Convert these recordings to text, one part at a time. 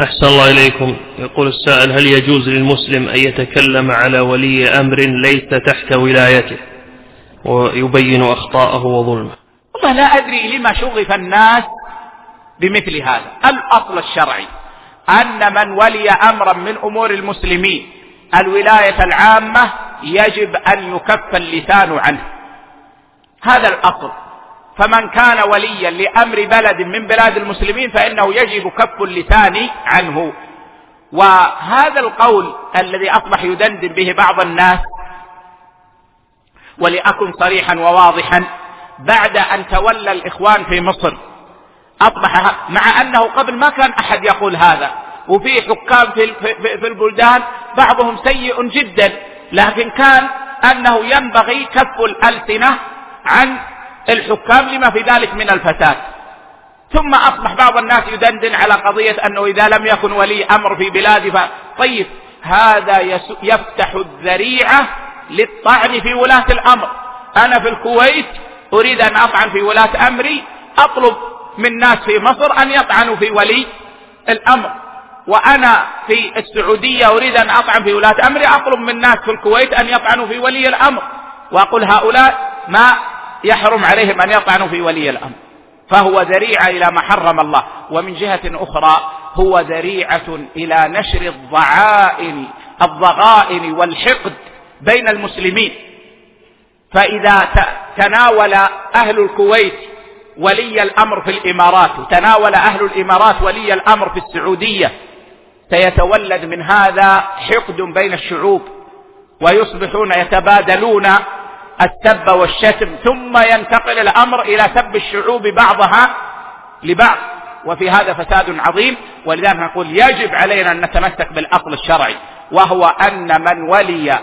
أحسن الله إليكم. يقول السائل هل يجوز للمسلم أن يتكلم على ولي أمر ليس تحت ولايته؟ ويبين أخطاءه وظلمه. والله لا أدري لما شغف الناس بمثل هذا. الأصل الشرعي أن من ولي أمرا من أمور المسلمين الولاية العامة يجب أن يكف اللسان عنه. هذا الأصل. فمن كان وليا لأمر بلد من بلاد المسلمين فإنه يجب كف اللسان عنه. وهذا القول الذي أصبح يدندن به بعض الناس ولأكن صريحا وواضحا بعد أن تولى الإخوان في مصر أصبح مع أنه قبل ما كان أحد يقول هذا وفي حكام في, في البلدان بعضهم سيء جدا لكن كان أنه ينبغي كف الألسنة عن الحكام لما في ذلك من الفساد. ثم أصبح بعض الناس يدندن على قضية أنه إذا لم يكن ولي أمر في بلاده ف... طيب هذا يفتح الذريعة للطعن في ولاة الأمر. أنا في الكويت أريد أن أطعن في ولاة أمري أطلب من ناس في مصر أن يطعنوا في ولي الأمر. وأنا في السعودية أريد أن أطعن في ولاة أمري أطلب من ناس في الكويت أن يطعنوا في ولي الأمر. وأقول هؤلاء ما يحرم عليهم أن يطعنوا في ولي الأمر. فهو ذريعة إلى ما حرم الله. ومن جهة أخرى هو ذريعة إلى نشر الضعائن الضغائن والحقد بين المسلمين. فإذا تناول أهل الكويت ولي الأمر في الإمارات وتناول أهل الإمارات ولي الأمر في السعودية سيتولد من هذا حقد بين الشعوب ويصبحون يتبادلون السب والشتم ثم ينتقل الأمر إلى سب الشعوب بعضها لبعض وفي هذا فساد عظيم ولذلك نقول يجب علينا أن نتمسك بالأصل الشرعي وهو أن من ولي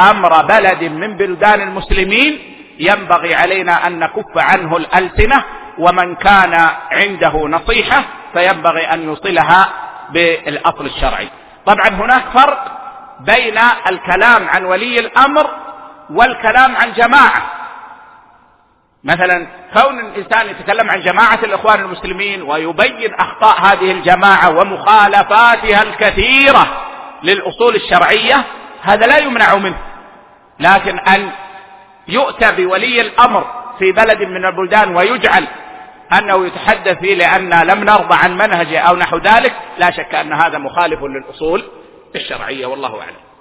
أمر بلد من بلدان المسلمين ينبغي علينا أن نكف عنه الألسنة ومن كان عنده نصيحة فينبغي أن يوصلها بالأصل الشرعي. طبعا هناك فرق بين الكلام عن ولي الأمر والكلام عن جماعة. مثلا كون الإنسان يتكلم عن جماعة الإخوان المسلمين ويبين أخطاء هذه الجماعة ومخالفاتها الكثيرة للأصول الشرعية هذا لا يمنع منه. لكن أن يؤتى بولي الأمر في بلد من البلدان ويجعل أنه يتحدث فيه لأن لم نرضى عن منهجه أو نحو ذلك لا شك أن هذا مخالف للأصول الشرعية والله أعلم.